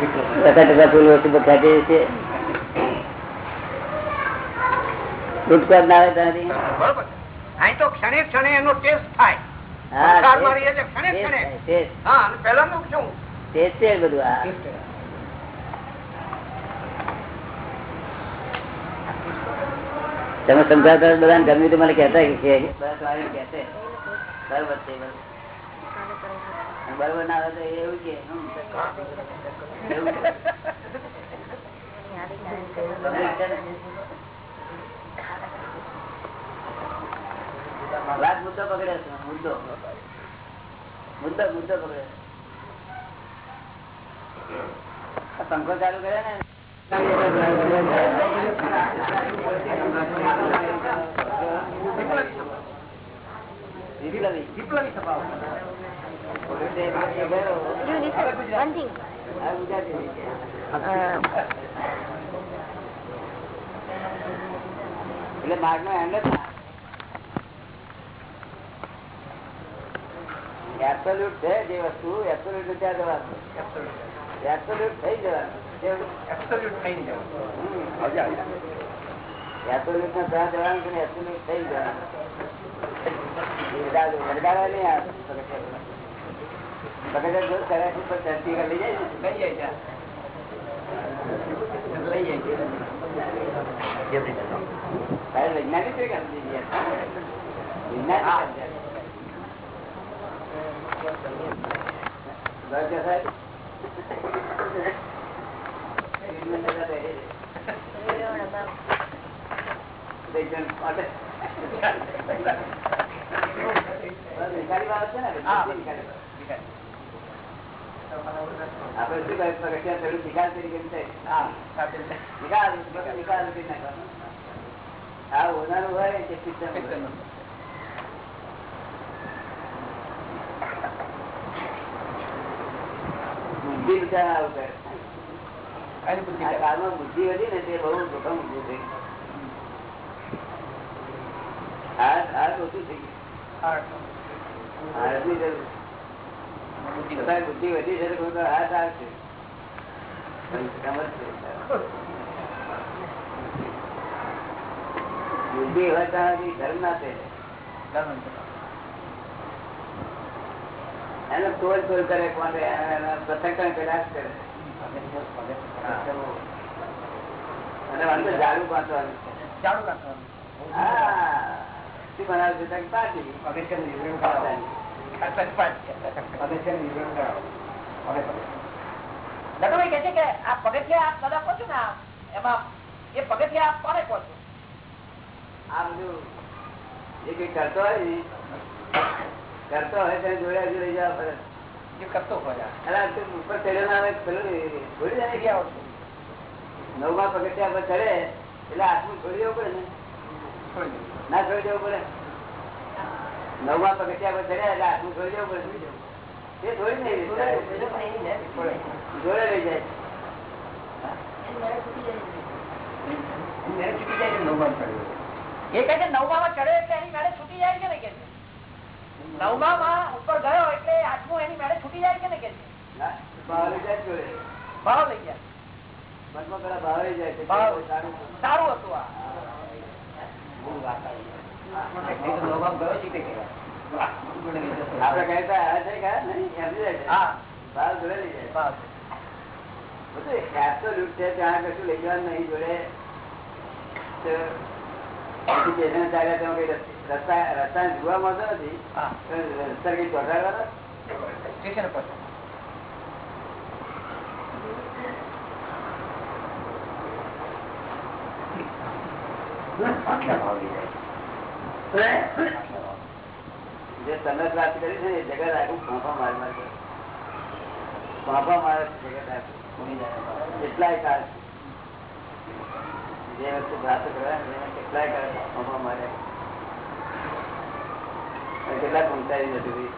ટકા ટકા ફૂલ વસ્તુ બખાતી છે. છૂટકો ના આવે ત્યાંથી અહીં તો ક્ષણે ક્ષણે એનો ટેસ્ટ થાય. તમે સમજાવતા બધા ગમ્યું તો મને કેતા કે બસ વાળી કહેતે બરોબર. છે બરોબર. ના આવે તો એવું કે મુદ્દો પકડે છે મુદ્દો. મુદ્દો મુદ્દો પકડે પંખો ચાલુ કરે ને. વિપ્લવી. વિપ્લવી સભાઓ એટલે માર્ગ નો એમ એબ્સોલ્યુટ છે જે વસ્તુ એબ્સોલ્યુટ ત્યાં જવાનું એબ્સોલ્યુટ થઈ જવાનું. એબ્સોલ્યુટ થઈ જવાનું. એબ્સોલ્યુટ ને ત્યાં જવાનું છે એબ્સોલ્યુટ થઈ જવાનું. વરદાડવા નહીં આ પગથિયા. પગથિયા જો છે પણ ચડતી કરી લઈ જાય લઈ જાય વૈજ્ઞાનિક છે ને આપણે શું કહે પગથિયા પેલું નિકાલ તરીકે. નિકાલ નિકાલ આ ઓનારું હોય કે સિસ્ટમ બુદ્ધિ વિચાર આવું કરે. કાળમાં બુદ્ધિ વધી ને તે બહુ જોખમ ઉભું થઈ હાથ હાથ ઓછું થઈ ગયું. હાથની જરૂર. બુદ્ધિ વધી છે હાથ આવશે. બુદ્ધિ ધર્મ ના થાય. એને તોડ તોડ કરે કોણ પથ્થર કદાચ કરે અને અંદર ઝાડુ પાછવાનું છે. ચાલુ રાખવાનું. હા. શું બનાવે છે ત્યાં પાછી અગત્યનું નટુભાઈ કે છે કે આ પગથિયા આપ દાદા પહોંચો ને એમાં એ પગથિયા આપ કોને પહોંચો આ બધું જે કઈ કરતો હોય ને? કરતો હોય તેને જોડ્યા જોડે જવા પડે. જે કરતો હોય. અલા, ઉપર ચડ્યો ના આવે પેલું જાય જગ્યા આવશે. નવમા પગથિયા પર ચડે એટલે આટલું છોડી દેવું પડે ને? ના છોડી દેવું પડે. નવમા પગથિયા પર ચડ્યા? એટલે આટલું જોઈ જવું પડે નહીં છોડે. જોડે લઈ જાય. છે નવમાં. એ કહે છે નવમામાં ચડે એટલે એની મેળે છૂટી જાય છે ને કે નવમા માં ઉપર ગયો એટલે આઠમું એની મેળે છૂટી જાય છે? ને કે ભાવ લઈ જાય ભાવ લઈ જાય મનમાં પેલા ભાવ લઈ જાય છે. ભાવ. સારું સારું હતું આ. બહુ નવમાં આપડે કહેતા છે કે. બધું ત્યાં કશું લઈ જવાનું નહીં જોડે. રસ્તા- રસ્તા જોવા મળતો નથી. રસ્તા કઈ ચોટાડવાનો સ્ટેશન પર જાય. જે તમે વાત કરી છે એ જગત આખું ફાંફા માર માર કરે ફાંફા મારે છે જગત આખું ઉડી જાય ભાવ. કેટલાય કાળ જે વસ્તુ પ્રાપ્ત કરવા કેટલાય કાળ ફાંફા મારે કેટલા પહોંચાડી નથી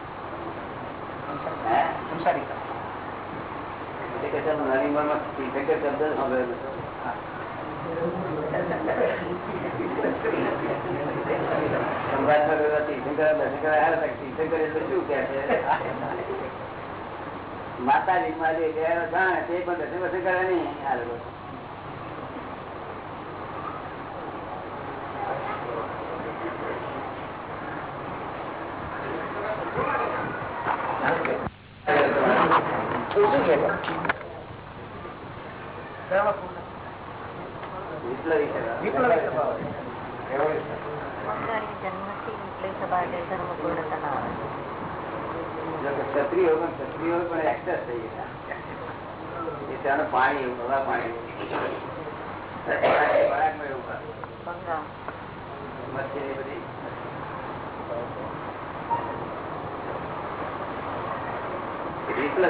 સંસારી કામ. કે તમે નાની ઉંમરમાં શબ્દ સાંભળેલો માતાજી માં જે ગયા તે પણ દર્શન બર્શન કરે નહીં આ લોકો વિપ્લવી કરવા. બંગાળી જન્મથી વિપ્લવી સભા એટલે ધર્મ પૂર્ણતા ના આવે જો કે ક્ષત્રિયો પણ ક્ષત્રિયો પણ એક્સેસ થઈ ગયા એ ત્યાંનું પાણી એવું હવા પાણી ખોરાકમાં એવું ખાધું. બંગાળ મચ્છી એ બધી વિપ્લવી જે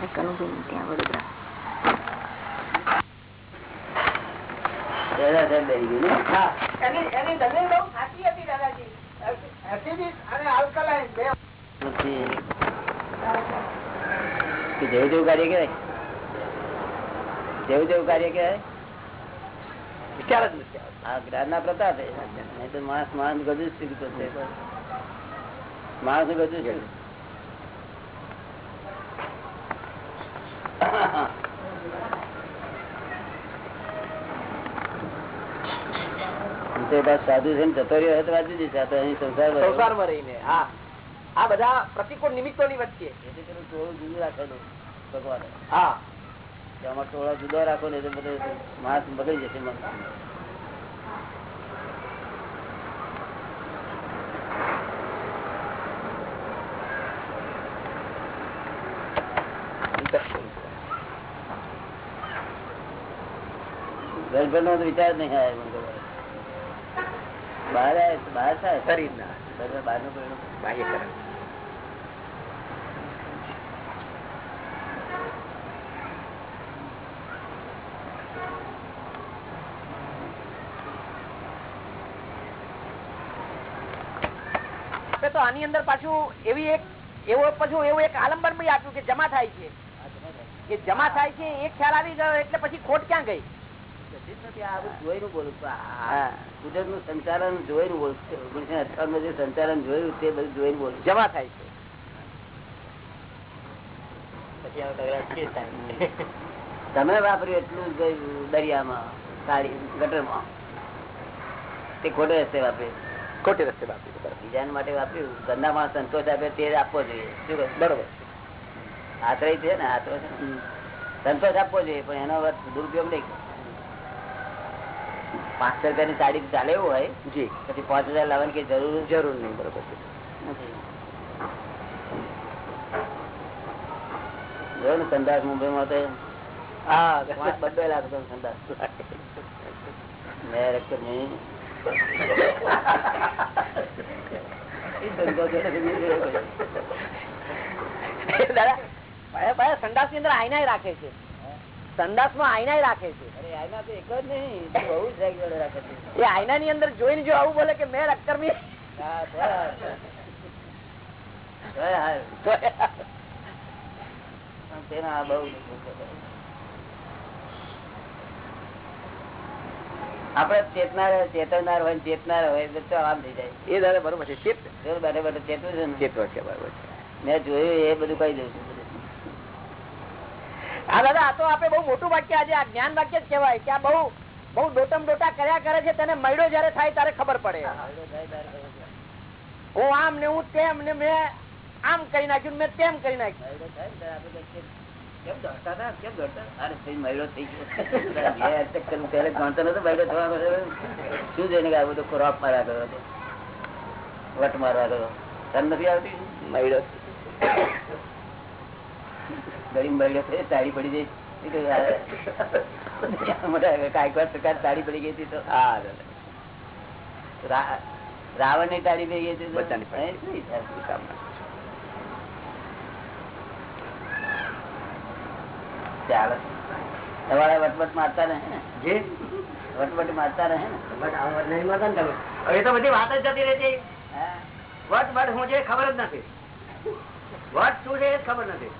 બે. પછી? કે જેવું જેવું કાર્ય કહેવાય? જેવું જેવું કાર્ય કહેવાય? ના પ્રતાપ છે. નહીં તો માણસ માણસ ગજુ જ શીખતો માણસ ગજુ છે. તે બાદ સાધુ છે ને જતો રહ્યો હોય તો વાંચી દઈશ આ તો અહીં સંસાર ભર્યો. સંસારમાં રહીને હા. આ બધા પ્રતિકૂળ નિમિત્તો ની વચ્ચે. એટલે પેલું ટોળું જુદું રાખેલું ભગવાને. હા. કે આમાં ટોળા જુદા રાખો ને તો બધું માણસ બગડી જશે મન. ઘર નો વિચાર નહીં આવે મને તો. બહાર તો બહાર થાય. શરીર બહારનું પરિણામ. બાહ્યકરણ આપણે તો આની અંદર પાછું એવી એક એવો પાછું એવું એક આલંબન બી આપ્યું કે જમા થાય છે. કે જમા થાય છે એ ખ્યાલ આવી ગયો એટલે પછી ખોટ ક્યાં ગઈ? સંચાલન જોઈને બોલું છું. ઓગણીસો અઠ્ઠાવનમાં જે સંચાલન જોયું તે બધું જોઈને બોલું જમા થાય છે. તમે વાપર્યું એટલું જ દરિયામાં સાડી ગટરમાં. તે ખોટે રસ્તે વાપર્યું. ખોટે રસ્તે વાપર્યું બીજા માટે વાપર્યું. માણસ સંતોષ આપે તે આપવો જોઈએ. શું બરોબર. આશ્રય છે ને આશ્રય છે સંતોષ આપવો જોઈએ પણ એનો દુરુપયોગ નહીં પાંચસો રૂપિયાની સાડી ચાલે એવું હોય જી. પછી પાંચ હજાર લાવવાની કઈ જરૂર જરૂર નહીં બરોબર છે. ને સંદાસ મુંબઈમાં તો? હા. પાંચ બબ્બે સંદાસ. મેં રકમ નહીં. ને? દાદા સંડાસની અંદર આઈના રાખે છે. સંડાસમાં આઈના રાખે છે. અરે તો એક જ નહીં બહુ જ રાખે છે. એ આઈના ની અંદર જોઈને જો આવું બોલે કે મેં અક્કર તેના બહુ આપડે ચેતનાર ચેતવનાર હોય ચેતનાર હોય તો આમ થઈ જાય. એ દાદા બરોબર છે. ચેત જો બેઠે બેઠે ચેતવું છે ને? ચેતવા છે બરોબર મેં જોયું એ બધું કહી દઉં છું. હા દાદા આ તો આપે બહુ મોટું વાક્ય આજે આ જ્ઞાન વાક્ય જ કહેવાય કે આ બહુ બહુ ડોટમ ડોટા કર્યા કરે છે તેને મળ્યો જયારે થાય ત્યારે ખબર પડે. હું આમ ને હું તેમ ને મેં આમ કરી નાખ્યું મેં તેમ કરી નાખ્યું. ગયો. વટ મારવા ગયો તને નથી આવતી? મળ્યો. ગરીબ મહિલો તાળી પડી જઈ કાંઈક વાર સરકાર તાળી પડી ગઈ હતી તો. હા રાવણની તાળી પડી ગઈ હતી? ચાલે. વટવટ મારતા રહે ને? જે. વટવટ મારતા રહે ને? હવે તો બધી વાત જ જતી રહી છે. વટ વટ હું છે ખબર જ નથી. વટ શું છે એ ખબર નથી.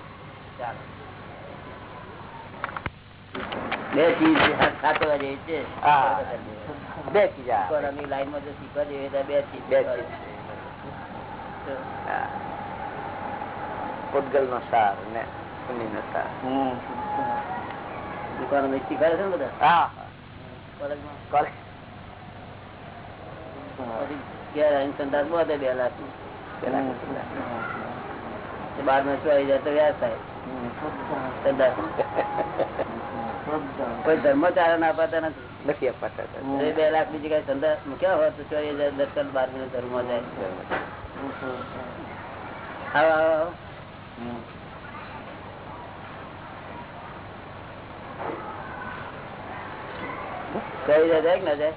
બે ચીજ સાચવા જેવી છે બે ચીજ. શીખવાની લાઈનમાં જો શીખવા જેવી બે ચીજ બે ચીજ. પૂતગલ નો સાર ને સુની નો સાર દુકાનો શીખવાડે છે ને બધા? હા કોલેજમાં? કોલેજ બે લાખ બારમાં ચોઈ જાય તો વ્યાસ થાય. કોઈ ધર્મચારો ના અપાતા નથી નથી અપાતા બે લાખ બીજી કઈ ધંધા મૂક્યા હોત તો દસ બાર ધર્મ જાય. ચોવી જાય ના જાય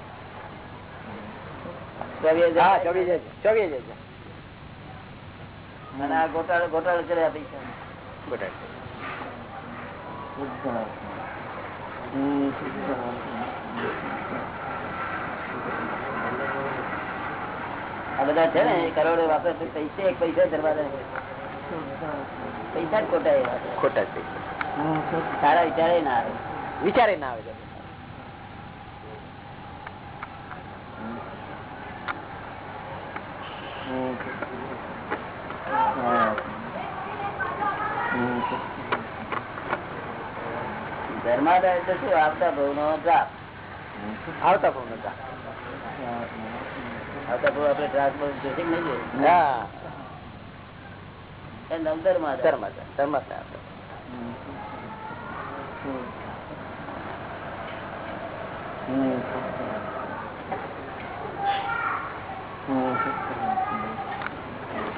ચોવીસ ચોવીસ અને આ ગોટાળો ગોટાળો કર્યા પૈસા આ બધા છે ને કરોડો વાપરે પૈસે એક પૈસા દરવાજા પૈસા જ ખોટા ખોટા છે સારા વિચારે ના આવે. વિચારે ના આવે જરા. ધર્માદાય એટલે શું આવતા ભાવ નો ડ્રાફ આવતા પણ નતા આવતા ભાવ આપડે જોશે કે નહીં જોઈએ. નવધર્માદાય. ધર્માતા ધર્માતા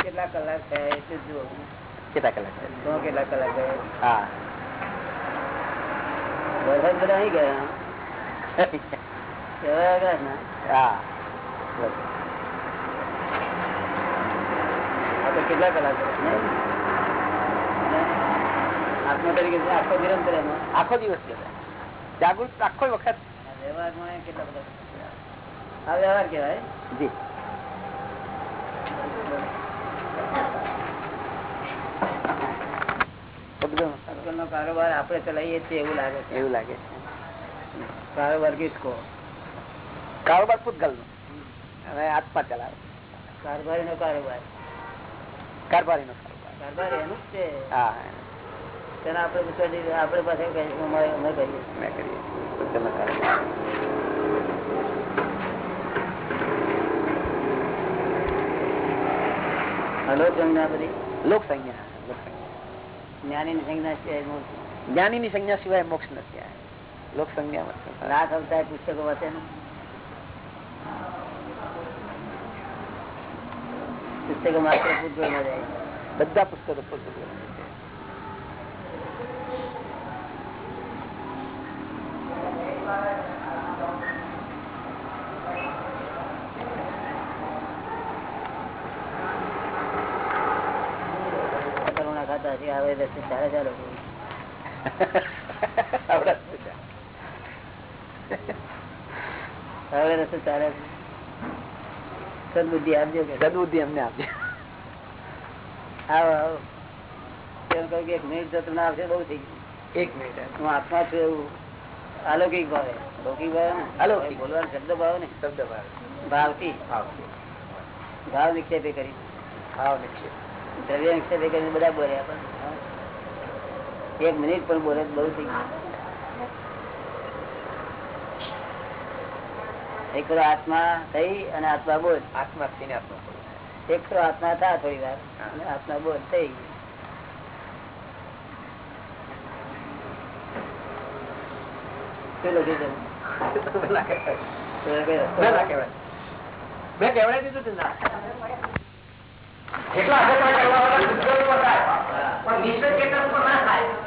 કેટલા કલાક થયા એટલે જુઓ. કેટલા કલાક થયા કેટલા કલાક થયા હા. વરસાદ બધા અહીં ગયા કેવા ગયા ને હા આ તો કેટલા કલાક થયા, ને? ને આત્મા તરીકે છે, આખો નિરંતર એમાં આખો દિવસ જતા જાગૃત આખો વખત આ વ્યવહારમાં કેટલા બધા આ વ્યવહાર કેવાય જી આજકાલનો કારોબાર આપણે ચલાવીએ છીએ એવું લાગે છે. એવું લાગે છે. કારોબાર કિસકો. કારોબાર પૂતગલ નો અને આત્મા ચલાવે. કારભારી નો કારોબાર કારભારી નો કારોબાર. એનું જ છે. હા તેના આપણે પૂછવા આપણે પાસે અમે મેં કરીએ સંજ્ઞા બધી લોક સંજ્ઞા લોક સંજ્ઞા જ્ઞાની સંજ્ઞા છે જ્ઞાનીની સંજ્ઞા સિવાય મોક્ષ નથી. લોક સંજ્ઞા. રાત અવતાર પુસ્તકો વાંચે ને પુસ્તકો માત્ર પૂરતું બધા પુસ્તકો પૂતગલ છે. કરુણા ચાલે. હવે રસ્તે ચાલે સદબુદ્ધિ આપજો સદબુદ્ધિ અમને આપજો. આવો આવો. એમ કહ્યું કે એક મિનિટ જતો ના આવશે બહુ થઈ ગયું. એક મિનિટ હું આત્મા છું એવું. અલૌકિક ભાવે. લૌકિક ભાવે ને? અલૌકિક. બોલવાનો શબ્દ ભાવ ને? શબ્દ ભાવ. ભાવથી. ભાવ ભાવ નિક્ષેપે કરી ભાવ નિક્ષેપ દ્રવ્ય નિક્ષેપે કરીને બધા બોલ્યા પણ. એક મિનિટ પણ બોલે બહુ થઈ ગયું. એક આત્મા થઈ અને આત્મા બોલ. આત્મા થઈને આત્મા બોલ. એક તો આત્મા થા થોડી વાર અને આત્મા બોલ થઈ. મેં કેવડાવી દીધું તું ના કેટલા કરવા. પણ નિશ્ચય ચેતન ના થાય.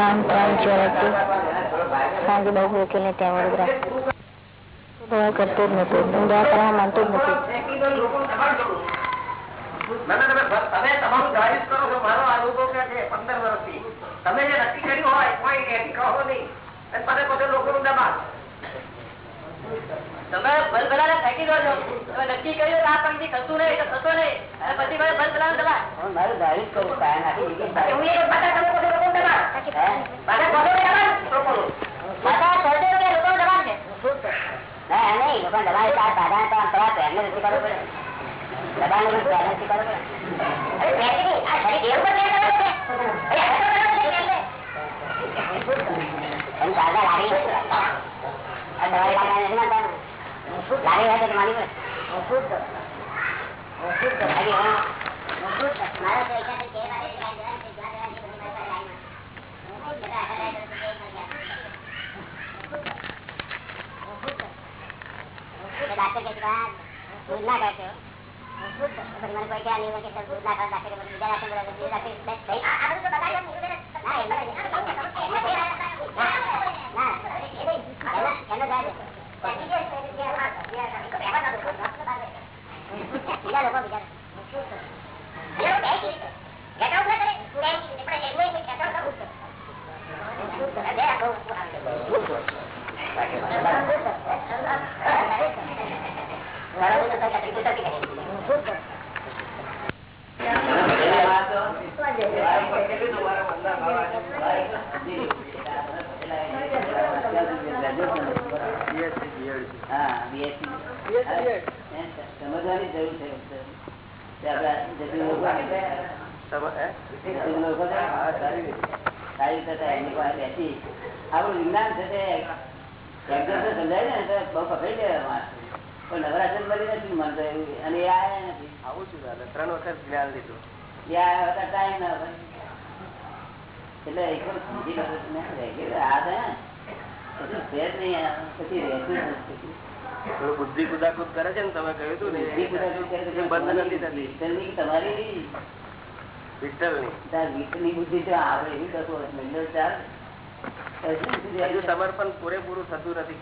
ત્રણ ત્રણ ચોરાસી સાંજે બહુ મૂકીને ત્યાં વડોદરા. દવા કરતો જ નથી. હું દવા કરવા માનતો જ નથી. ના, ના, તમે જે નક્કી કર્યું હોય કોઈ કહો નહીં. અને પછી પછી લોકોનું દબાણ તમે ભલ ફેંકી દો છો. તમે નક્કી કર્યું કે આ પંક્તિ થતું નહીં તો થતો નહીં. અને પછી ભાઈ ભલ ભલાને દબાણ મારે ધારી જ કરવું કાંઈ નાખી મારા તો ઈચ્છા છે કે એ વાતે જ કાંઈ જવાનું છે, જ્યાં જવાનું છે, બધી મારી પાસે લાઈનમાં. બધા આખા રાત સુધી એક વાગ્યા. તો ડાક્ટર કે દૂધ. ના ખાશો. મને કોઈ કહેવા નહીં કે દૂધ ના ખાવા ડાક્ટરે બીજા ડાક્ટર બોલાવે. બીજા લોકો બીજા એમની પાસે બેસી આપણું વિજ્ઞાન છે સમજાય ને બહુ પકડી. પણ નવરાત્ર મળી નથી મને એવું અને એ આયા નથી. આવું શું ચાલે ત્રણ વખત જ્ઞાન લીધું. એ આયા હતા ટાઈમ ના હોય. એટલે એક વાર સમજી લો આ છે છે થોડું બુદ્ધિ કુદાકુદ કરે છે ને તમે કહ્યું હતું ને? બંધ નથી થતી. તમારી સમર્પણ પૂરેપૂરું થતું નથી.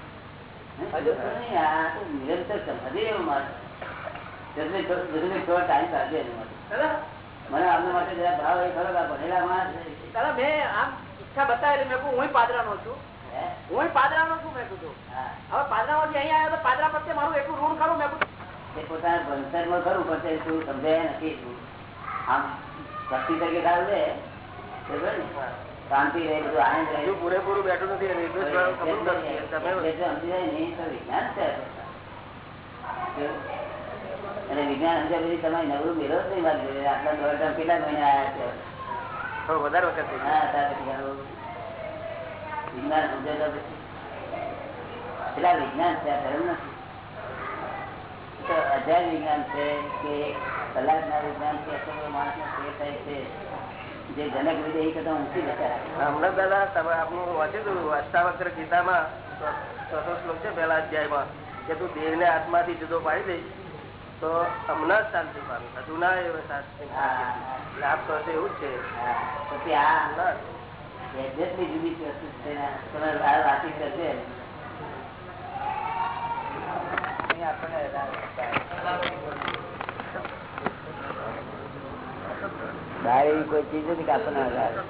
હજુ આ. તો નિરંતર એવું મારે. થોડો ટાઈમ કાઢજે એના. મને આમના માટે જરા ભાવ એ ખરો ભણેલા માણસ દાદા મેં આમ ઈચ્છા બતાવેલી. મેં કહું હું પાદરાનો છું. હે? પાદરાનો છું મેં કીધું. હવે પાદરામાંથી અહીંયા આવ્યો તો પાદરા પ્રત્યે મારું એટલું ઋણ ખરું? મેં તે પોતાના ભણતરમાં ખરું પણ થોડું સમજાય નથી. આમ ભક્તિ તરીકે બરોબર ને? શાંતિ રહે બધું આનંદ રહે. પૂરેપૂરું બેઠું નથી વિજ્ઞાન છે? અને વિજ્ઞાન સમજ્યા પછી તમે નવું મેળો નહીં મારી. આટલા દોઢ કેટલા મહિના આવ્યા છે? થોડો વધારે વખત વિજ્ઞાન પછી. પેલા વિજ્ઞાન છે આ ધર્મ નથી. તો હજાર વિજ્ઞાન છે કે કલાકના વિજ્ઞાન કે ફેર થાય છે. જે જનક વિજય એ કરતા ઊંચી હમણાં દાદા તમે આપણું વાંચ્યું હતું અષ્ટાવક્ર ગીતામાં ચોથો શ્લોક છે પહેલા અધ્યાયમાં કે તું દેહને આત્માથી જુદો પાડી દઈશ તો હમણાં જ શાંતિ પામી. હજુ ના શાંતિ એવું જ છે. પછી આ. એડજસ્ટની જુદી વસ્તુ છે તમે આ કરશે આપણને બહાર એવી કોઈ ચીજ નથી કે આપણને હરાવે.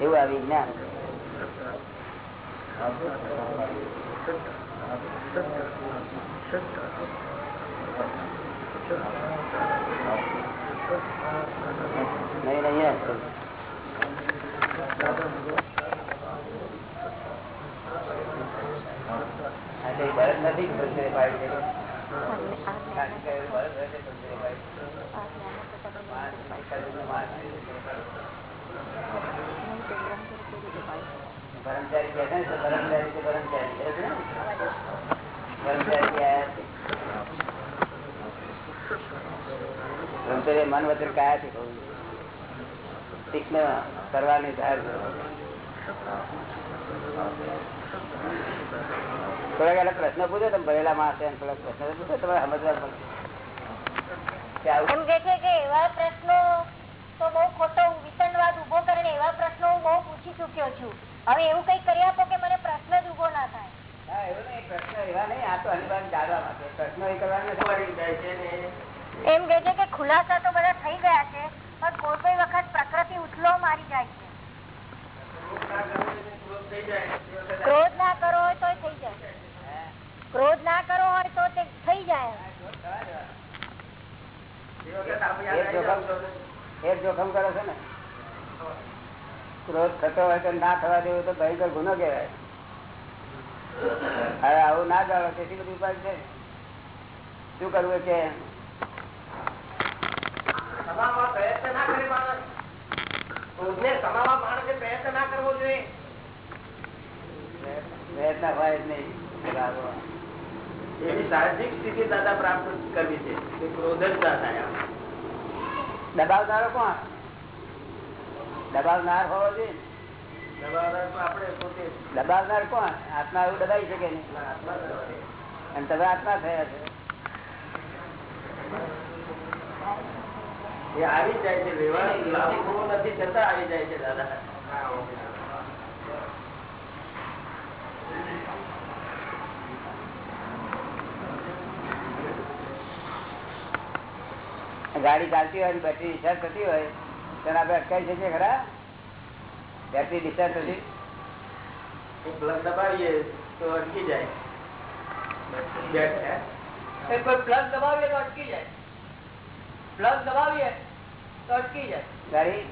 એવું આ વિજ્ઞાન નહીં નહીં બળદ નથી કે કર્મચારી મન વચન કયા છે? કહું તીક્ષ્ણ કરવાની ધાર થોડાક પ્રશ્ન પૂછો તમે ભરેલા માણસે થોડાક પ્રશ્ન પૂછો તમારે સમજવા આવું એમ કે છે કે એવા પ્રશ્નો તો બહુ ખોટો વિતંડવાદ ઊભો કરે ને એવા પ્રશ્નો હું બહુ પૂછી ચુક્યો છું. હવે એવું કઈ કરી આપો કે મને પ્રશ્ન જ ઊભો ના થાય. હા, એવું નહીં, પ્રશ્ન એવા નહીં, આ તો અનિવાર્ય જાણવા માટે. પ્રશ્નો એ કરવાના નથી. પડી જાય છે ને? એમ કે છે કે ખુલાસા તો બધા થઈ ગયા છે પણ કોઈ કોઈ વખત પ્રકૃતિ ઉથલો મારી જાય છે. ક્રોધ ના કરો હોય તો થઈ જાય. ક્રોધ ના કરો હોય તો તે થઈ જાય. એ જોખમ કરો છો ને? ક્રોધ થતો હોય તો ના થવા દેવો તો ભયંકર ગુનો કહેવાય. હવે આવું ના જાણો તેથી બધી ઉપાય છે. શું કરવું કે? સમાવવા પ્રયત્ન ના કરે માણસ. ક્રોધને સમાવવા માણસે પ્રયત્ન ના કરવો જોઈએ. પ્રયત્ન હોય જ નહીં. બરાબર. એવી સ્થિતિ દાદા પ્રાપ્ત કરવી છે. કે ક્રોધ થાય દબાવનારો કોણ? દબાવનાર હોવો જોઈએ. દબાવનાર તો આપણે પોતે. જ. દબાવનાર કોણ? આત્મા એવું દબાઈ શકે નહીં. આત્મા દબાવે. અને તમે આત્મા થયા છે. એ આવી જાય છે વ્યવહાર લાભ નથી છતાં આવી જાય છે દાદા. ગાડી ચાલતી હોય બેટરી ડિસ્ચાર્જ થતી હોય ત્યારે આપણે અટકાવી શકીએ ખરા? બેટરી ડિસ્ચાર્જ થતી પ્લગ દબાવીએ તો અટકી જાય. બેટ, પ્લગ દબાવીએ તો અટકી જાય. પ્લગ દબાવીએ તો અટકી જાય. ગાડી?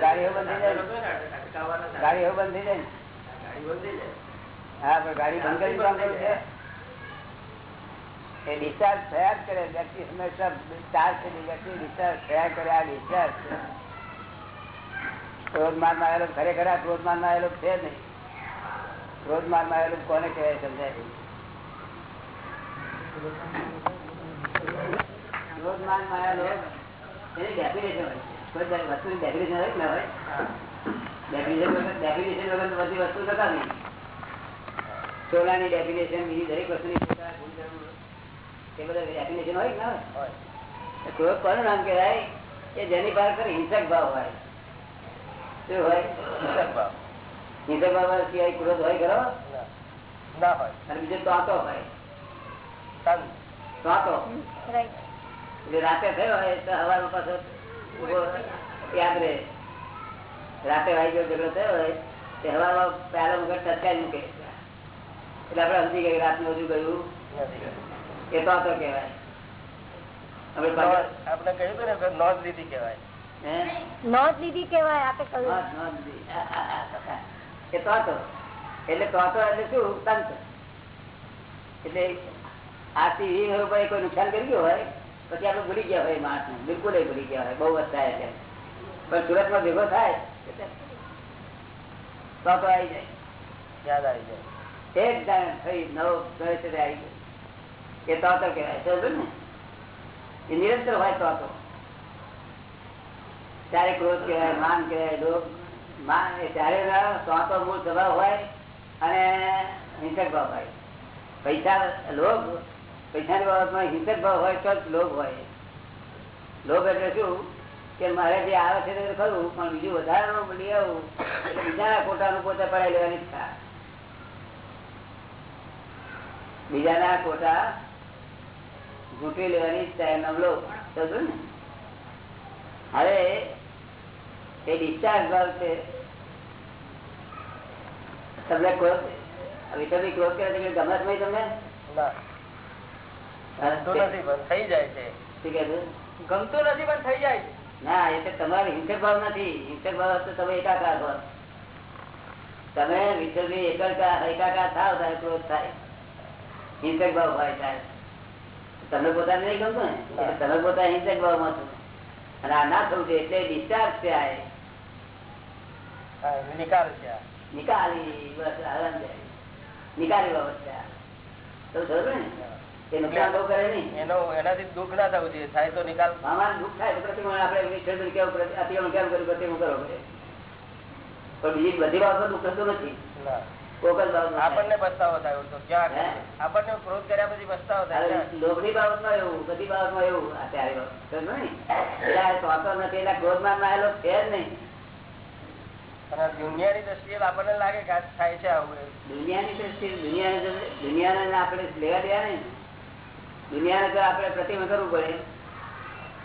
ગાડી એવું બંધ થઈ જાય ને? ગાડી એવું બંધ થઈ જાય ગાડી બંધ જાય. હા પણ ગાડી બંધ કરી છે. એ ડિસ્ચાર્જ થયા જ કરે, વ્યક્તિ હંમેશા ચાર્જ થયેલી વ્યક્તિ ડિસ્ચાર્જ થયા કરે, આ ડિસ્ચાર્જ છે. ક્રોધમાનમાં આવેલો ખરેખર આ ક્રોધમાનમાં આવેલો છે નહીં. ક્રોધમાનમાં આવેલું કોને કહેવાય સમજાય ક્રોધમાનમાં આવેલો ડેફિનેશન હોય ડેફિનેશન હોય ડેફિનેશન ડેફિનેશન વગર બધી વસ્તુ થતા નહીં. ડેફિનેશન બીજી દરેક વસ્તુની પોતા ગુણધર્મો એ બધા ડેફિનેશન હોય કે ના હોય? ક્રોધ કોનું નામ કહેવાય? કે જેની પાસે હિંસક ભાવ હોય. શું હોય? હિંસક ભાવ. સિવાય ક્રોધ હોય ખરો? ના. હોય. અને બીજો તાતો હોય. તન. તાતો રાતે થયો હોય તો હવાનો પાછો યાદ રહે. રાતે વાઈ ગયો ઝઘડો થયો હોય તે હવામાં પહેલો વગર ટચકાઈ મૂકે. એટલે આપણે સમજી ગયા રાતનું હજુ ગયું. નથી. એ તો કહેવાય. આપણે કહ્યું હતું ને કે નોંધ લીધી કહેવાય. નોંધ લીધી કેવાય આપે કહ્યું. એ એટલે તાતો એટલે શું? તંત એટલે આથી રૂપિયા કોઈ નુકસાન કરી ગયું હોય પછી આપણે ભૂલી ગયા હોય માણસ બિલકુલ ભૂલી ગયા હોય. બહુ વસ્તા એટલે પણ સુરતમાં ભેગો થાય તો આવી જાય. યાદ આવી જાય. એક દાણ થઈ નવો આવી ગયો એ તાતર કહેવાય સમજો ને? એ નિરંતર હોય તાતો ત્યારે ક્રોધ કહેવાય, માન કહેવાય લોભ માન એ ત્યારે તાતો મૂળ સ્વભાવ હોય અને હિંસક ભાવ હોય. પૈસા લોભ, પૈસાની બાબતમાં હિંસક ભાવ હોય તો જ લોભ હોય. લોભ એટલે શું? કે મારે જે આવે છે તે ખરું, પણ બીજું વધારાનું લઈ આવું એટલે બીજાના ખોટાનું પોતે પડાય લેવાની ઈચ્છા. બીજાના ખોટા ઘૂંટી લેવાની એમ સમજો ને? હવે એ ડિસ્ચાર્જ ભાવ છે. તમને ક્રોધ વિકલ્પી ક્રોધ કરે ગમે ભાઈ તમને? ગમતું નથી પણ થઈ જાય છે. શું કે ગમતું નથી પણ થઈ જાય ના એ તમારો હિંસક ભાવ નથી. હિંસક ભાવ તો તમે એકાકાર ભાવ તમે વિકલ્પી એકાકાર એકાકાર થાવ ત્યારે ક્રોધ થાય. હિંસક ભાવ હોય ત્યારે. તમે પોતાને નહીં ગમતું ને? તમે પોતા હિંસક ભાવમાં છો. અને આ ના થવું છે એટલે ડિસ્ચાર્જ છે આ નિકાલ છે નિકાલી બસ આરામ છે. નિકાલી બાબત છે તો સમજો ને? એ નુકસાન બહુ કરે નહીં. એનો એનાથી દુઃખ ના થવું જોઈએ થાય તો નિકાલ. મામાને દુઃખ થાય તો પ્રતિમા આપણે કેવું કર્યું? પ્રતિમા કરો પડે. પણ બીજી બધી બાબતો દુઃખ થતું નથી. આપણને પસ્તાવો થાય તો ક્યાં આપણને ક્રોધ કર્યા પછી પસ્તાવો થાય? લોભની બાબતમાં એવું બધી બાબતમાં એવું. અત્યારે સ્વાતો નથી એટલે ક્રોધમાનમાં આવેલો છે જ નહીં. દુનિયાની દ્રષ્ટિએ આપણને લાગે કે થાય છે આવું દુનિયાની દ્રષ્ટિએ દુનિયાને દુનિયાને આપણે લેવા દેવા નહીં. દુનિયાને તો આપણે પ્રતિમા કરવું પડે.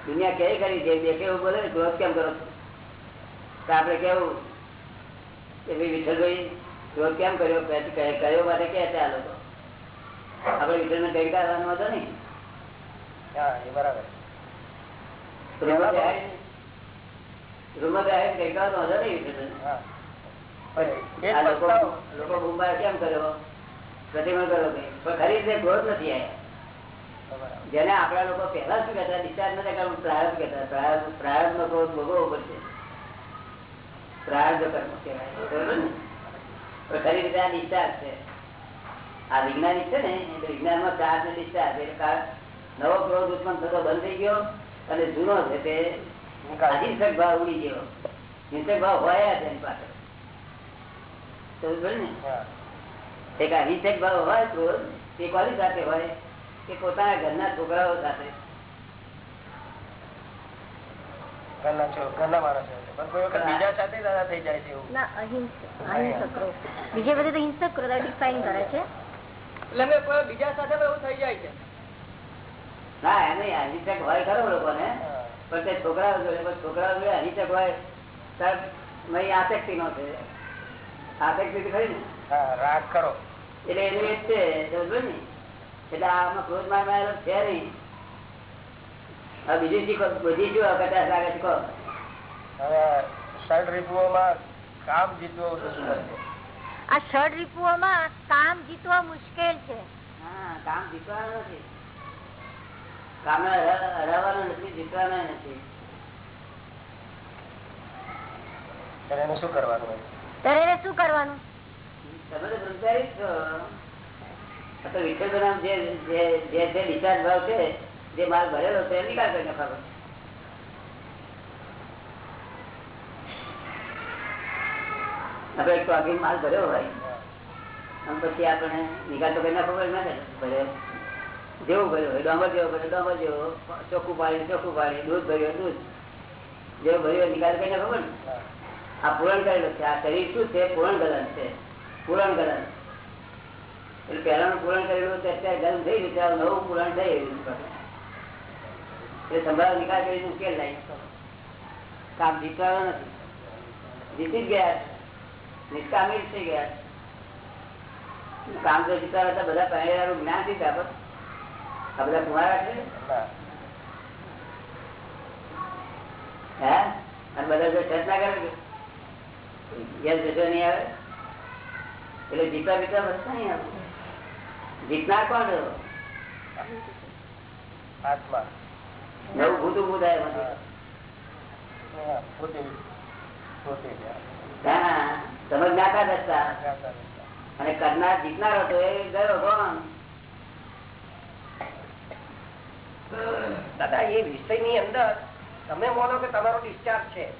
દુનિયા કેવી કરી છે? દેખે એવું બોલે ને? ક્રોધ કેમ કરો તો આપણે કેવું? કે ભાઈ વિઠ્ઠલભાઈ ક્રોધ કેમ કર્યો? કયો માટે કે છે આ લોકો? આપડે હતો ને? કાઢવાનો હતો ને બરાબર. જેને આપણા લોકો પહેલા શું કહેતા ડિસ્ચાર્જ નથી કરવું પ્રાર્થ કેતા પ્રારંભ નો ક્રોધ ભોગવવો પડશે. પ્રાર્થ કર્મ? પણ ખરી રીતે આ ડિસ્ચાર્જ છે. આ વિજ્ઞાનિક છે ને એ વિજ્ઞાનમાં ચાર્જ ને ડિસ્ચાર્જ એટલે નવો ક્રોધ ઉત્પન્ન થતો બંધ થઈ ગયો અને જૂનો છે તે. અહિંસક ભાવ ઉડી ગયો. હિંસક ભાવ હોય છે એની પાછળ ને? એક અહિંસક ભાવ હોય ક્રોધ તે કોની સાથે હોય? કે પોતાના ઘરના છોકરાઓ સાથે ઘરના છો- ઘરના માણસો છે. પણ કોઈ વખત બીજા સાથે દાદા થઈ જાય છે એવું ના અહિંસક અહિંસક ક્રોધ બીજે બધે તો હિંસક ક્રોધ ડિફાઈન કરે છે. એટલે મેં કોઈ બીજા સાથે એવું થઈ જાય છે. ના એને અહિંસક હોય ખરો લોકોને. પણ તે છોકરાઓ જોડે છોકરાઓ જોડે અહિંસક હોય ત્યારે આસક્તિ નો છે. આસક્તિ ખરી ને. રાગ કરો. એટલે એની એ જ છે એટલે આમાં ક્રોધ માર છે નહીં. બીજું શીખો બધી શું કદાચ લાગે શીખો હવે ષડ ઋતુઓમાં કામ જીતવું આ ષડ રિપુઓમાં કામ જીતવા મુશ્કેલ છે. હા કામ જીતવાનું નથી. કામ હરાવવાનું નથી જીતવાનું નથી. ત્યારે શું કરવાનું ત્યારે શું કરવાનું? તમે તો બ્રહ્મચારી છો. તો વિઠ્ઠલ જે જે જે છે ભાવ છે જે માલ ભરેલો છે નિકાલ કરી નાખવાનો આપણે તો આગળ માલ ભર્યો હોય. પછી આપણે નિકાલ તો કરી નાખવો પડે ના ભરે. ભર્યો હોય જેવો ભર્યો જેવો. ચોખ્ખું પાણી ચોખ્ખું પાણી દૂધ ભર્યો, દૂધ. જેવો ભર્યો નિકાલ કરી નાખવો આ પૂરણ કરેલો છે. આ શરીર શું છે? પૂરણ ગલન છે. પૂરણ ગલન. એટલે પહેલાનું પૂરણ કરેલું અત્યારે ગલન થઈ ગયું નવું પૂરણ થઈ ગયું સંભાળ નિકાલ કરીને ઉકેલ લાવી કામ જીતવાનો નથી. જીતી ગયા નિષ્કામી થઈ ગયા કામ તો જીતવા હતા? બધા પહેરેલાનું જ્ઞાન દીધા આ બધા? કુમારા છે? હે? અને બધા જો કરે ગેસ જશો નહીં આવે? એટલે જીતવા બીતવા બધા નહીં આવે? જીતનાર કોણ? આત્મા. નવું ભૂત. હા, તમે જ્ઞાતા દસતા અને કરનાર જીતનાર હતો એ ગયો કોણ? દાદા એ વિષયની અંદર તમે બોલો કે તમારો ડિસ્ચાર્જ છે.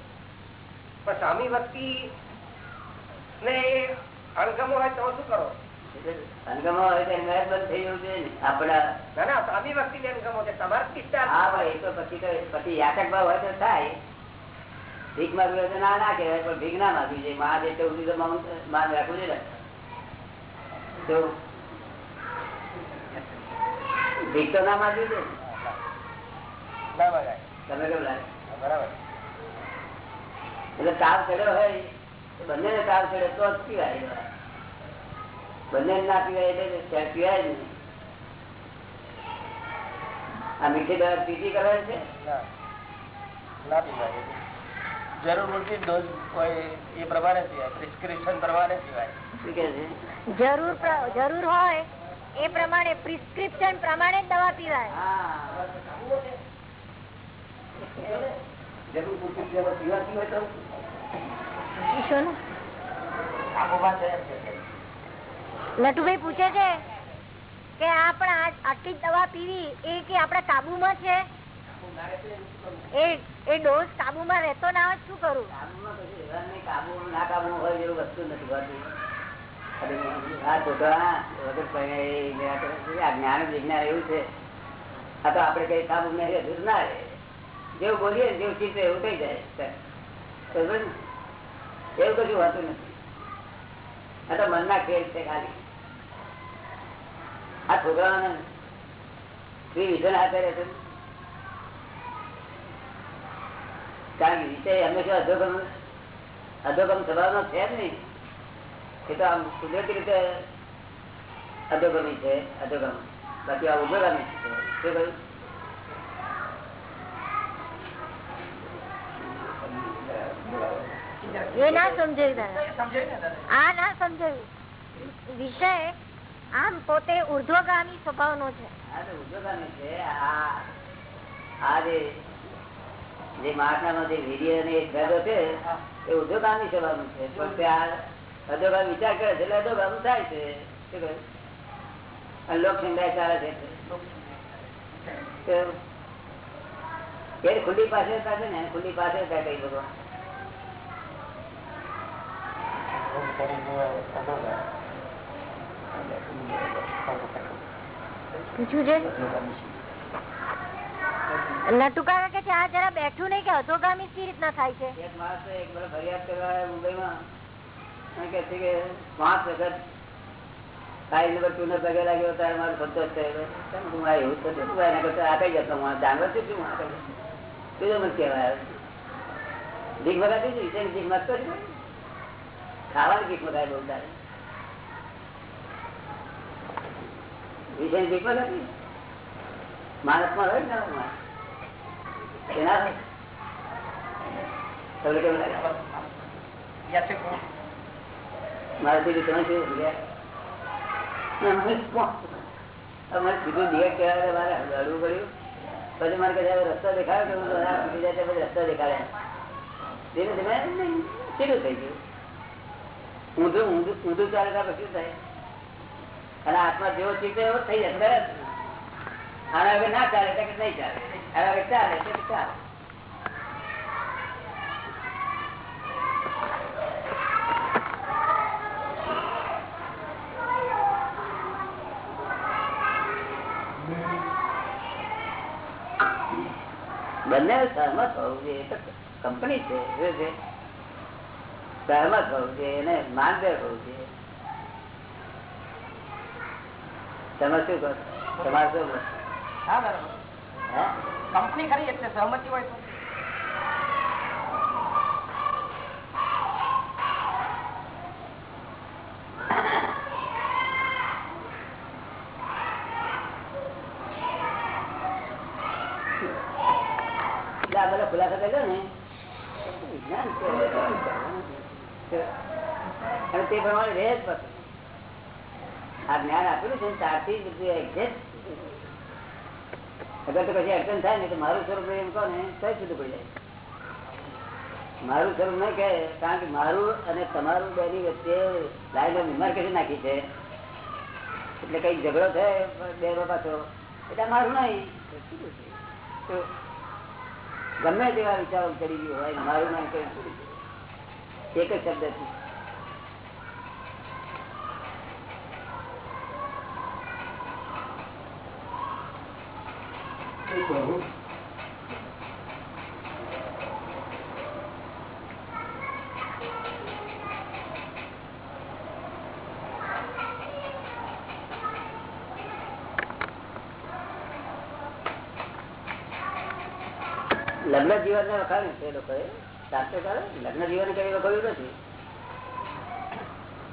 પણ સ્વામી વ્યક્તિ ને અણગમો હોય તો શું કરો? ભીખ માંગવી હોય ના. ના કહેવાય પણ ભીખ ના માંગવી માં તો માન રાખવું તો ભીખ તો ના માંગવી. તમે કેમ લાગે? બરાબર એટલે તાવ ચડ્યો હોય તો બંને તાવ ચડે તો જ પીવાય. બંને ના પીવાય એટલે પીવાય નહીં. આ મીઠી દવા પીતી કરે છે? ના. ના પીવાય જરૂર ડોઝ હોય એ પ્રમાણે પીવાય. પ્રિસ્ક્રિપ્શન પ્રમાણે પીવાય. જરૂર જરૂર હોય એ પ્રમાણે પ્રિસ્ક્રિપ્શન પ્રમાણે દવા પીવાય. હા જરૂર પૂરતી દવા પીવાતી હોય તો? નટુભાઈ પૂછે છે કે આપણે આટલી દવા પીવી એ કે આપણા કાબુમાં છે? એ ડોઝ કાબુમાં રહેતો ના હોય શું કરું? એવું જ્ઞાન વિજ્ઞાન એવું છે. આ તો આપડે કઈ કાબુ નહીં ના રહે. જેવું બોલીએ જેવું ચીતે એવું થઈ જાય. એવું કશું હોતું નથી. આ તો મનના ખેલ છે ખાલી. આ છોકરાઓને શ્રી વિધન હાથે રહેશે કારણ કે વિષય હંમેશા અધોગમ અધોગમ સ્વભાવનો છે જ નહીં. એ તો આમ કુદરતી રીતે અધોગમી છે, અધોગમ. બાકી આ ઉભોગામી છે. એ ના સમજાયું આ ના સમજાયું. વિષય આમ પોતે ઉર્ધ્વગામી સ્વભાવનો છે. આ છે. આ જે જે મહાત્માનો જે વીર્ય અને ભેદો છે એ ઉદ્યોગામી સ્વભાવનું છે. પણ તે આ અધોગામી વિચાર કરે છે એટલે અધોગામ થાય છે. શું લોક સંગ્રહ ચાલે છે. ખુલ્લી પાસે પાસે ને ખુલ્લી પાસે થાય કઈ ભગવાન. પૂછ્યું છે? કે છે, આ જરા બેઠું નહીં કે અધોગામી કઈ રીતના થાય છે? એક માણસ એક કે છું મગતો ખાવાની ભીખ મગાય બહુ તારે વિષય મગાતી માણસમાં હોય ને એના તમને કેવું લાગે? મારા સુધી તમે અમારે સીધું દિયર કહેવાય મારે હડવું પડ્યું પછી મારે કદાચ રસ્તો દેખાડ્યો કે બીજા પછી રસ્તો દેખાડ્યા ધીમે ધીમે સીધું થઈ ગયું. ઊંધું ઊંધું ઊંધું ચાલે ત્યાં પછી થાય. અને આત્મા જેવો ચીતે એવો થઈ જાય બરાબર આના હવે ના ચાલે કે નહીં ચાલે. આના હવે ચાલે કે ચાલે. બંને સહમત હોવું જોઈએ. કંપની છે. સહમત હોવું જોઈએ, એને માનદેર હોવું જોઈએ. તમે શું કરો તમારે શું કરો? હા બરાબર. કંપની ખરી એટલે સહમતી હોય તો એટલે આ બધા ખુલાસા કર્યો ને વિજ્ઞાન છે. અને તે પ્રમાણે રહે જ પછી આ જ્ઞાન બધું exact અગર તો પછી એક્શન થાય ને તો મારું સ્વરૂપ એમ કહો ને કઈ સુધી પડી જાય. મારું સ્વરૂપ નહીં કહે, કારણ કે મારું અને તમારું બેની વચ્ચે લાઈનો બીમાર કરી નાખી છે? એટલે કઈ ઝઘડો થાય બે પાછો. એટલે મારું નહીં. ગમે તેવા વિચારો ચડી ગયો હોય, મારું નામ કઈ એક જ શબ્દ છે લગ્ન જીવન ને વખાવ્યું છે લોકોએ. શાસ્ત્રકારે લગ્ન જીવન કઈ વખાવ્યું નથી.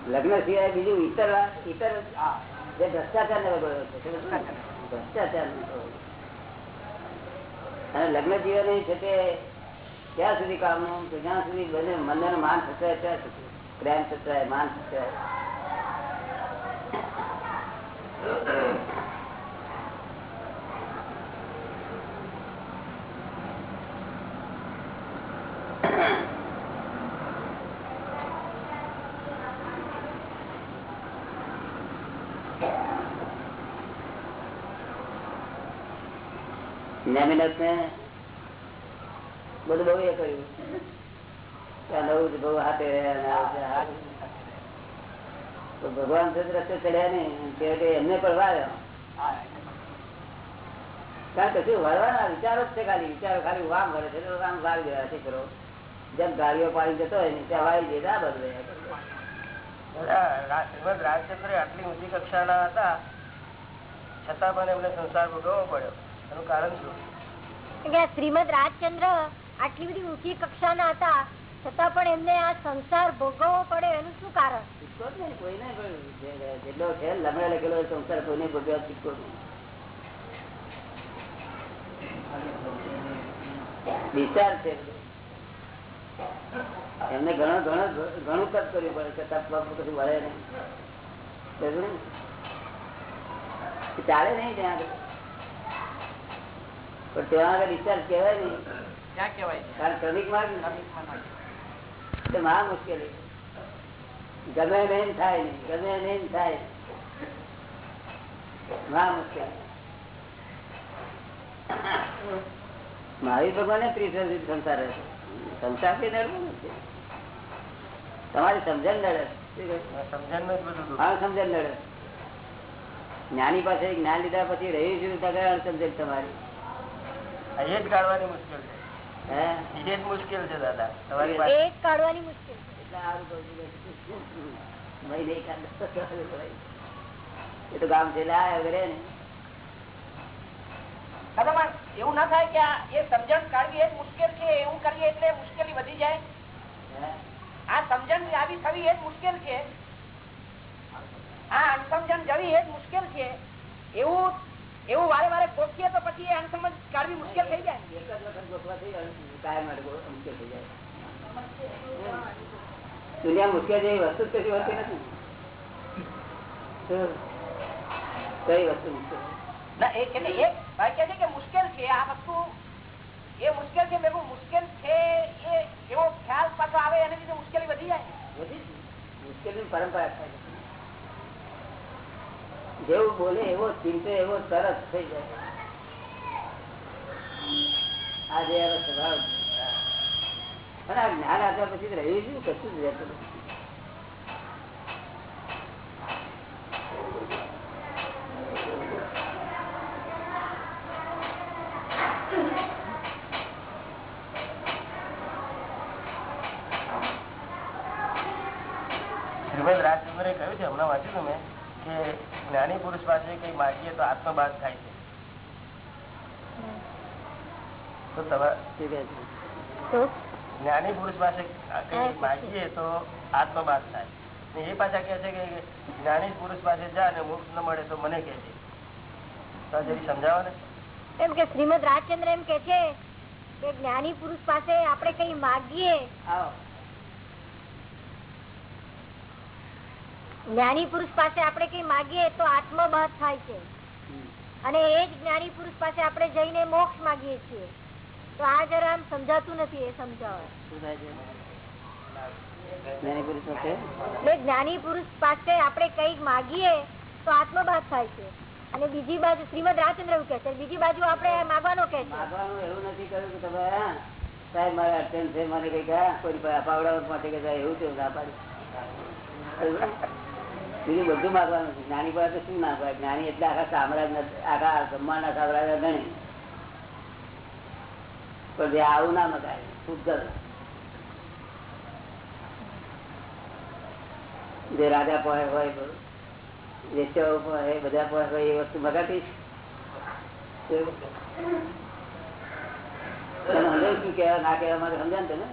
લગ્ન સિવાય બીજું ઇતર ઇતર જે ભ્રષ્ટાચાર ને વગોવ્યો છે. ભ્રષ્ટાચાર ને. અને લગ્ન જીવન છે તે ક્યાં સુધી કામનું તો જ્યાં સુધી બને મનને માન થશે ત્યાં સુધી. પ્રેમ થશે માન થશે નેમિનસ ને બધું બહુ એ કર્યું. નવું જ બહુ હાથે ભગવાન રસ્તે ચડ્યા નહીં. એમને પણ વાર્યો કારણ કે શું વળવાના વિચારો જ છે ખાલી. વિચારો ખાલી વામ વળે છે. આમ વાળી દેવા છે કરો જેમ ગાડીઓ પાડી જતો હોય નીચે ત્યાં વાળી દે આ બધું રાજચંદ્ર આટલી ઊંચી કક્ષાના હતા. છતાં પણ એમને સંસાર ભોગવવો પડ્યો. એનું કારણ શું? શ્રીમદ રાજચંદ્ર આટલી બધી ઊંચી કક્ષાના હતા છતાં પણ એમને આ સંસાર ભોગવવો પડે એનું શું કારણ? સિક્કો જ નહીં કોઈને જેટલો છે લમણે લખેલો સંસાર કોઈને ભોગવ્યા સિક્કો વિચાર છે. એમને ઘણો ઘણો ઘણું કદ કરવું પડે છતાં પગ કશું વળે નહીં. સમજ્યું ચાલે નહીં ત્યાં આગળ. પણ ત્યાં આગળ વિચાર કહેવાય નહીં. ક્યાં કેવાય કારણ ક્રમિક માર્ગ એટલે મહા મુશ્કેલી. ગમે નહીં થાય નહીં ગમે નહીં થાય. મહા મુશ્કેલી. મહાવીર ભગવાને ત્રીસ વર્ષ સંસાર હતો સંસારથી નડવું નથી તમારી સમજણ નડે. હા સમજણ નડે. જ્ઞાની પાસે જ્ઞાન લીધા પછી રહી છું તગર સમજણ તમારી. એ જ કાઢવાની મુશ્કેલ છે. એ જ મુશ્કેલ છે દાદા. તમારી પાસે કાઢવાની મુશ્કેલ છે. એટલે સારું કહું છું કે મહિને એકાદ એ તો ગામ છે વગેરે દાદા એવું ના થાય કે એ સમજણ કાઢવી એ જ મુશ્કેલ છે એવું કરીએ એટલે મુશ્કેલી વધી જાય. આ સમજણ આવી થવી એ જ મુશ્કેલ છે. આ અનસમજણ જવી એ જ મુશ્કેલ છે. એવું એવું વારે વારે ગોઠીએ તો પછી એ અણસમજ કાઢવી મુશ્કેલ થઈ જાય. એક જ વખત ગોઠવાથી કાયમ માટે ગો- મુશ્કેલ થઈ જાય દુનિયા મુશ્કેલ જેવી વસ્તુ જ કશી હોતી નથી. શું? કઈ વસ્તુ મુશ્કેલ? ના, એ એટલે એ ભાઈ કહે છે કે મુશ્કેલ છે આ વસ્તુ એ મુશ્કેલ છે મેં કીધું મુશ્કેલ છે એ એવો ખ્યાલ પાછો આવે એને લીધે મુશ્કેલી વધી જાય. બધી જ મુશ્કેલીની પરંપરા થાય છે. જેવું બોલે એવો ચિંતે, એવો તરત થઈ જાય. આ જે એનો સ્વભાવ અને આ જ્ઞાન આપ્યા પછી રહ્યું શું? કશું જ રહેતું નથી. શ્રીમદ કહ્યું છે, હમણાં વાંચ્યું તમે કે જ્ઞાની પુરુષ પાસે કઈ માગીએ તો આત્મબાદ થાય છે. તો જ્ઞાની પુરુષ પાસે કઈ માગીએ તો આત્મબાદ થાય. ને એ પાછા કે છે કે જ્ઞાની પુરુષ પાસે જા અને મોક્ષ ન મળે તો મને કે છે. તો જરી સમજાવો ને એમ કે શ્રીમદ રાજચંદ્ર એમ કે છે કે જ્ઞાની પુરુષ પાસે આપણે કઈ માગીએ? જ્ઞાની પુરુષ પાસે આપણે કઈ માગીએ તો આત્મબાદ થાય છે. અને એ જ જ્ઞાની પુરુષ પાસે આપણે જઈને મોક્ષ માગીએ છીએ. તો આ જરા આમ સમજાતું નથી એ સમજાવે જ્ઞાની પુરુષ પાસે? આપણે કંઈક માગીએ તો આત્મબાદ થાય છે. અને બીજી બાજુ શ્રીમદ રાજચંદ્ર એવું કે છે. બીજી બાજુ આપણે માગવાનો કે છે. માગવાનું એવું નથી કર્યું કે તમે સાહેબ મારે અડચણ છે મને કઈ ગયા કોઈ પાસે માટે કે એવું છે બીજું બધું માગવાનું છે. જ્ઞાની પાસે શું ના પાડે જ્ઞાની એટલે આખા સામ્રાજ્ય આખા બ્રહ્માંડના સામ્રાજ્ય ગણે. પણ જે આવું ના મગાય શુદ્ધ જે. રાજા પાસે હોય જે હોય બધા પાસે હોય એ વસ્તુ મગાતી શું કેવા ના કેવા માટે સમજાય ને તને?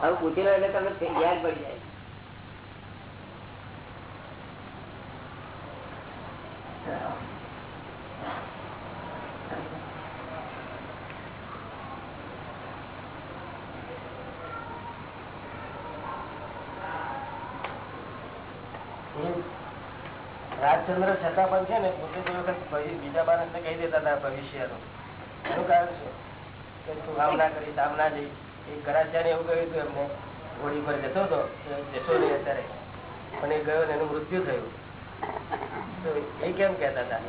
હવે પૂછી લો એટલે તમે યાદ પડી જાય. રાજચંદ્ર છતાં પણ છે ને, પોતે વખત બીજા બીજા માણસને કહી દેતા હતા ભવિષ્યનું. એનું કારણ શું કે તું આમ ના કરીશ આમ ના જઈશ. એ કરાચાર્ય એવું કહ્યું હતું એમને ઘોડી પર જતો હતો જશો નહીં અત્યારે. પણ એ ગયો ને એનું મૃત્યુ થયું. એ કેમ કહેતા હતા?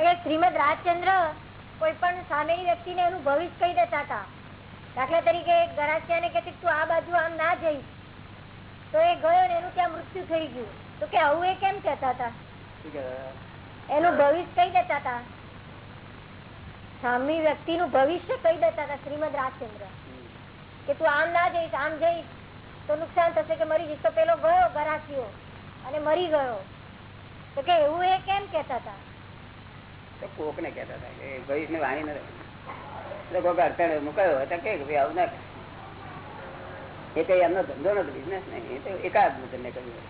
એટલે શ્રીમદ રાજચંદ્ર કોઈ પણ સામેની વ્યક્તિને એનું ભવિષ્ય કહી દેતા હતા. દાખલા તરીકે ગરાસિયાને કે તું આ બાજુ આમ ના જઈશ. તો એ ગયો ને એનું ત્યાં મૃત્યુ થઈ ગયું. તો કે આવું એ કેમ કેતા હતા? એનું ભવિષ્ય કહી દેતા હતા. સામી વ્યક્તિ નું ભવિષ્ય કહી દેતા હતા શ્રીમદ રાજચંદ્ર. કે તું આમ ના જઈશ આમ જઈશ તો નુકસાન થશે કે મરી જઈશ. તો પેલો ગયો ગરાસીઓ અને મરી ગયો. તો કે એવું એ કેમ કેતા હતા તો કોક ને કહેતા હતા કે ભવિષ્યની વાણી નથી એટલે કોક અડતાળે મુકાયો હતા કે ભાઈ આવું ના કર. એ કઈ એમનો ધંધો નથી બિઝનેસ નહીં એ તો એકાદ ધંધે કર્યું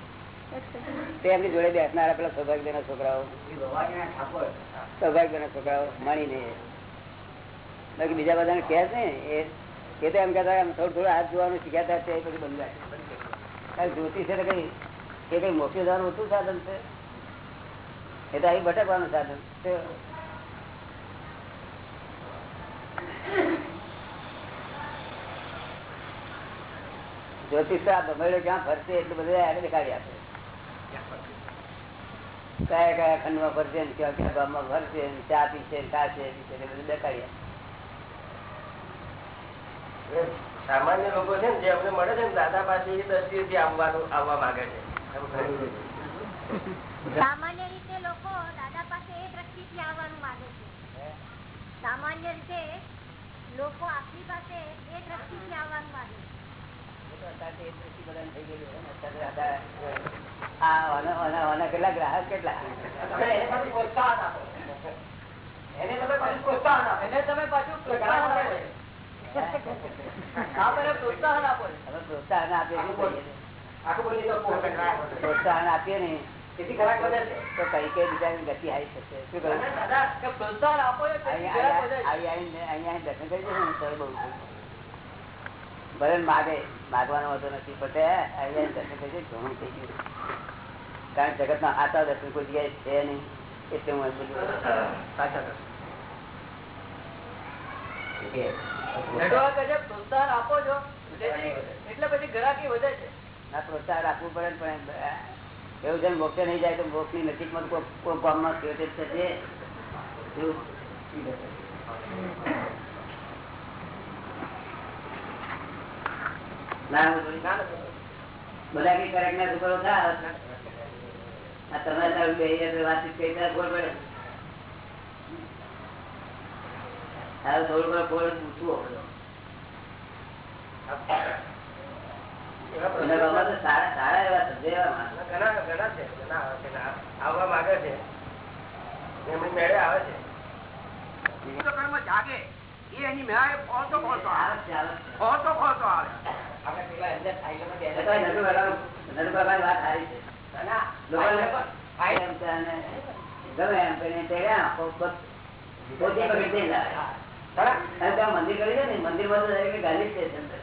તે એમની જોડે બેસનારા પેલા સૌભાગ્યના છોકરાઓ સૌભાગ્યના છોકરાઓ માણીને બાકી બીજા બધાને કહે છે ને એ એ તો એમ કહેતા એમ થોડું થોડું હાથ જોવાનું શીખ્યા હતા તે પછી બંધ રાખે જ્યોતિષ એટલે કઈ એ કઈ મોક્ષ જવાનું ઓછું સાધન છે એ તો અહીં ભટકવાનું સાધન છે જ્યોતિષ આ ભમેડો ક્યાં ફરશે એટલું બધું આગળ દેખાડી આપે. કયા કયા ખંડમાં ફરશે ને કયા કયા ગામમાં ફરશે ને ચા પીશે ને ખાશે બધું દેખાડી આપે. સામાન્ય લોકો છે ને જે અમને મળે છે ને દાદા પાસે એ દિવસ આવવાનું આવવા માંગે છે. સામાન્ય રીતે લોકો દાદા પાસે એ દ્રષ્ટિથી આવવાનું માંગે છે સામાન્ય રીતે લોકો આપની પાસે એ દ્રષ્ટિથી આવવાનું માંગે છે અત્યારે એ દ્રષ્ટિ બધાને થઈ ગયેલી હોય ને. અત્યારે આ- આ આના- આના- આના કેટલા ગ્રાહક કેટલા એને પ્રોત્સાહન તમે પાછું પ્રોત્સાહન આપો એને તમે પાછું પ્રોત્સાહન આપો પ્રોત્સાહન આપો હવે પ્રોત્સાહન આપીએ પ્રોત્સાહન પ્રોત્સાહન આપીએ ને તેથી વધે છે. તો કઈ કઈ ગતિ આવી શું કહ્યું? દર્શન કરી જશે ને તો બહુ ભલે માગે માગવાનો હોતો નથી પણ તે દર્શન કરી જાય ઘણું થઈ ગયું. કારણ જગત ના આતા દર્શન કોઈ જગ્યાએ છે નહીં એટલે હું એમ સાચા દર્શન. પ્રોત્સાહન આપો છો એટલે પછી ઘરાકી વધે છે. ના પ્રોત્સાહન આપવું પડે ને પણ એવું જેમ મોક્ષે નહીં જાય તો મોક્ષની નજીકમાં કોઈ કામમાં થશે. બધા કઈ કરેક્ટ ના છોકરો થાય તમારે વાતચીત પૂછવું મંદિર કરી દે ને મંદિર બંધ ગાંધી ગાલી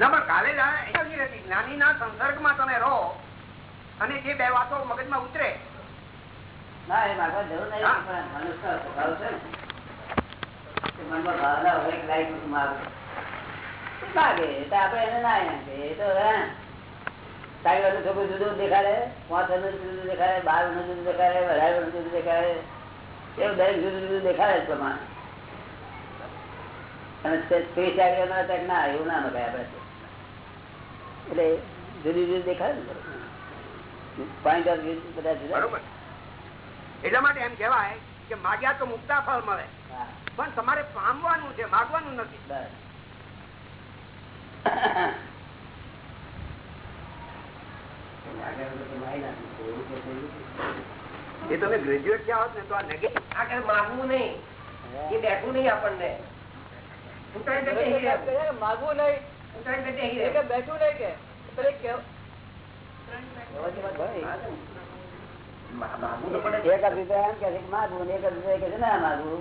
પણ કાલે જ્ઞાની ના સંસર્ગમાં તમે રહો અને જે બે વાતો મગજમાં ઉતરે. ના એ માગવા જરૂર નહીં પણ મનુષ્યનો સ્વભાવ છે ને. મનમાં ભાવના હોય કે લાઈટ માગે તો આપણે એને ના એ તો સારી વાળું છોકરું જુદું દેખાડે પાંચ વર્ષનું જુદું દેખાડે બાર વર્ષનું જુદું દેખાડે અઢાર વર્ષનું જુદું દેખાડે. એવું દરેક જુદું જુદું દેખાડે જ પ્રમાણે. અને ના એવું ના મગાય આપણે એટલે જુદી જુદી દેખાડે ને પોઈન્ટ ઓફ વ્યૂ બધા જુદા. એટલા માટે એમ કહેવાય કે માગ્યા તો મુક્તા ફળ મળે. પણ તમારે પામવાનું છે માગવાનું નથી. એ તમે ગ્રેજ્યુએટ થયા હોત ને તો આ નેગેટિવ આ કઈ માગવું નહીં. એ બેઠું નહીં આપણને. માગવું નહીં. બેઠું નહીં કે. એક અભિપ્રાય એમ કે માગવું ને એક અભિપ્રાય કે ના માગવું